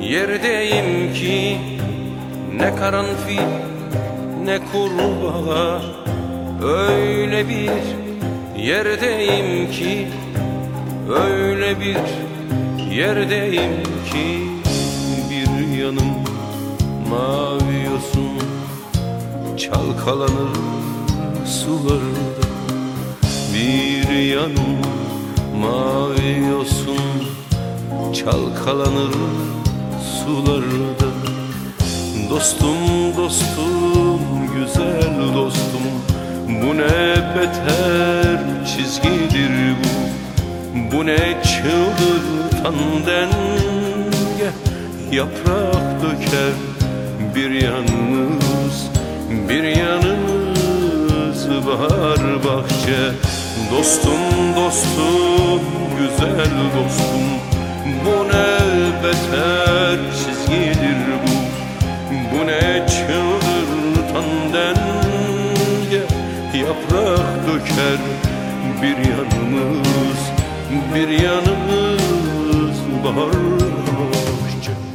yerdeyim ki Ne karanfil ne kurbağa. Öyle bir yerdeyim ki Öyle bir yerdeyim ki. Bir yanım mavi yosun Çalkalanır sularda. Bir yanım mavi yosun Çalkalanır sularda. Dostum dostum güzel dostum Bu ne beter çizgidir bu. Bu ne çıldırtan denge Yaprak döker bir yanımız. Bir yanımız bahar bahçe. Dostum dostum güzel dostum Bu ne beter çizgidir bu? Bu ne çıldırtan denge? Yaprak döker bir yanımız Bir yanımız bahar bahçe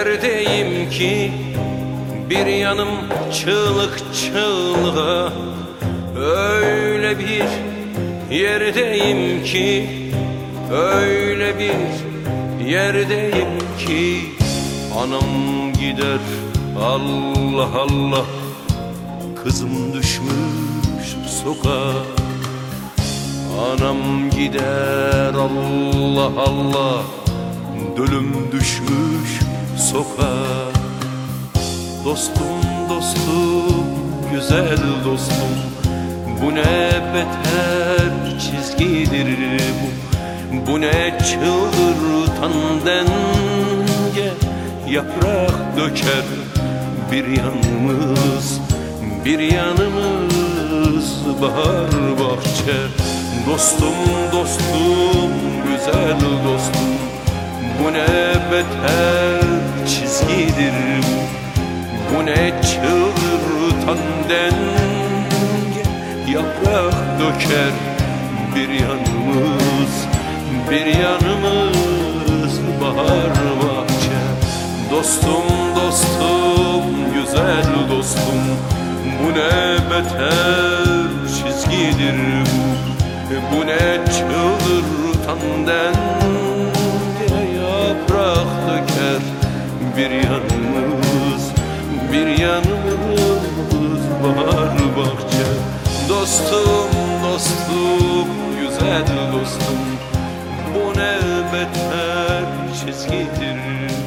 yerdeyim ki? Bir yanım çığlık çığlığa. Öyle bir yerdeyim ki Öyle bir yerdeyim ki. Anam gider Allah Allah. Kızım düşmüş sokağa. Anam gider Allah Allah. Dölüm düşmüş sokağa Dostum dostum güzel dostum. Bu ne beter çizgidir bu? Bu ne çıldırtan denge? Yaprak döker bir yanımız Bir yanımız bahar bahçe. Dostum dostum güzel dostum. Bu ne beter çizgidir bu Bu ne çıldırtan denge Yaprak döker bir yanımız Bir yanımız bahar bahçe. Dostum dostum güzel dostum Bu ne beter çizgidir. Bu Bu ne çıldırtan denge bir yanımız Bir yanımız bahar bahçe. Dostum dostum güzel dostum Bu ne beter çizgidir